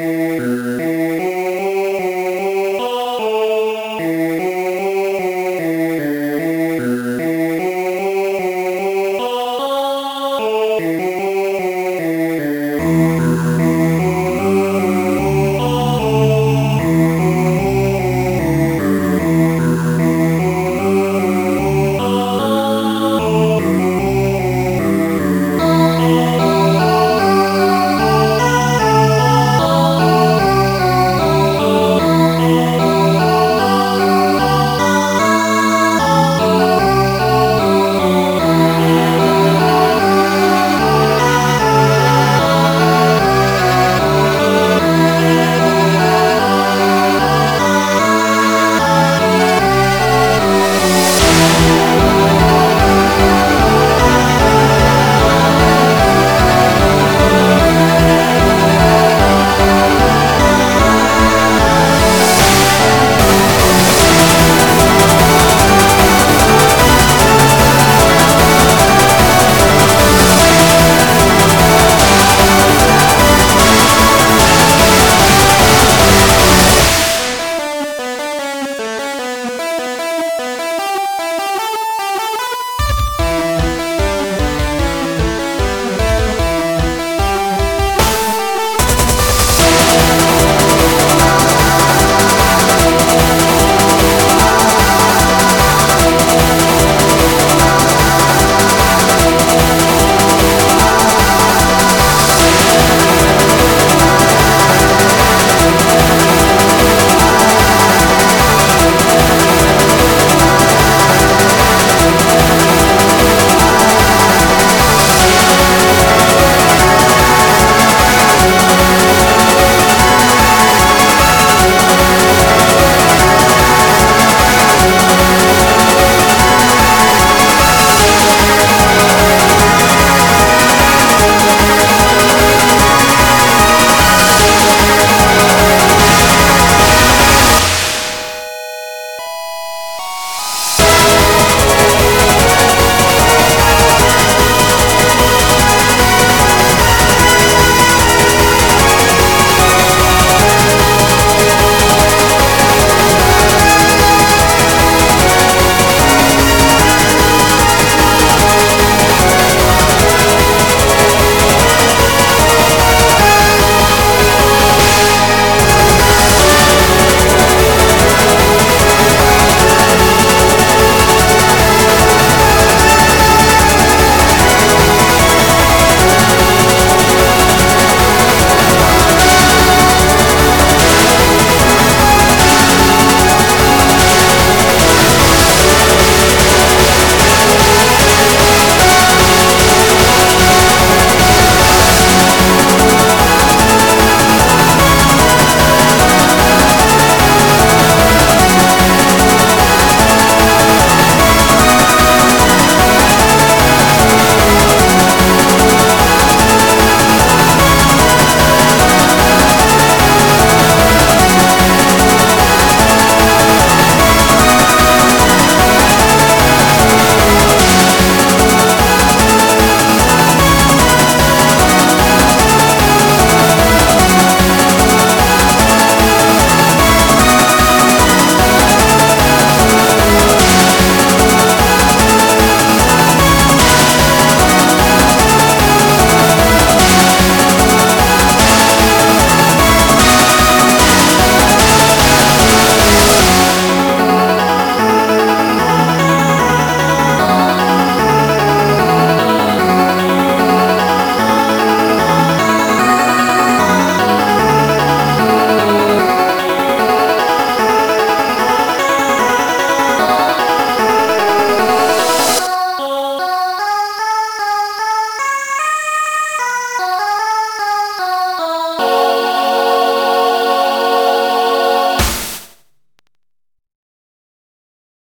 Música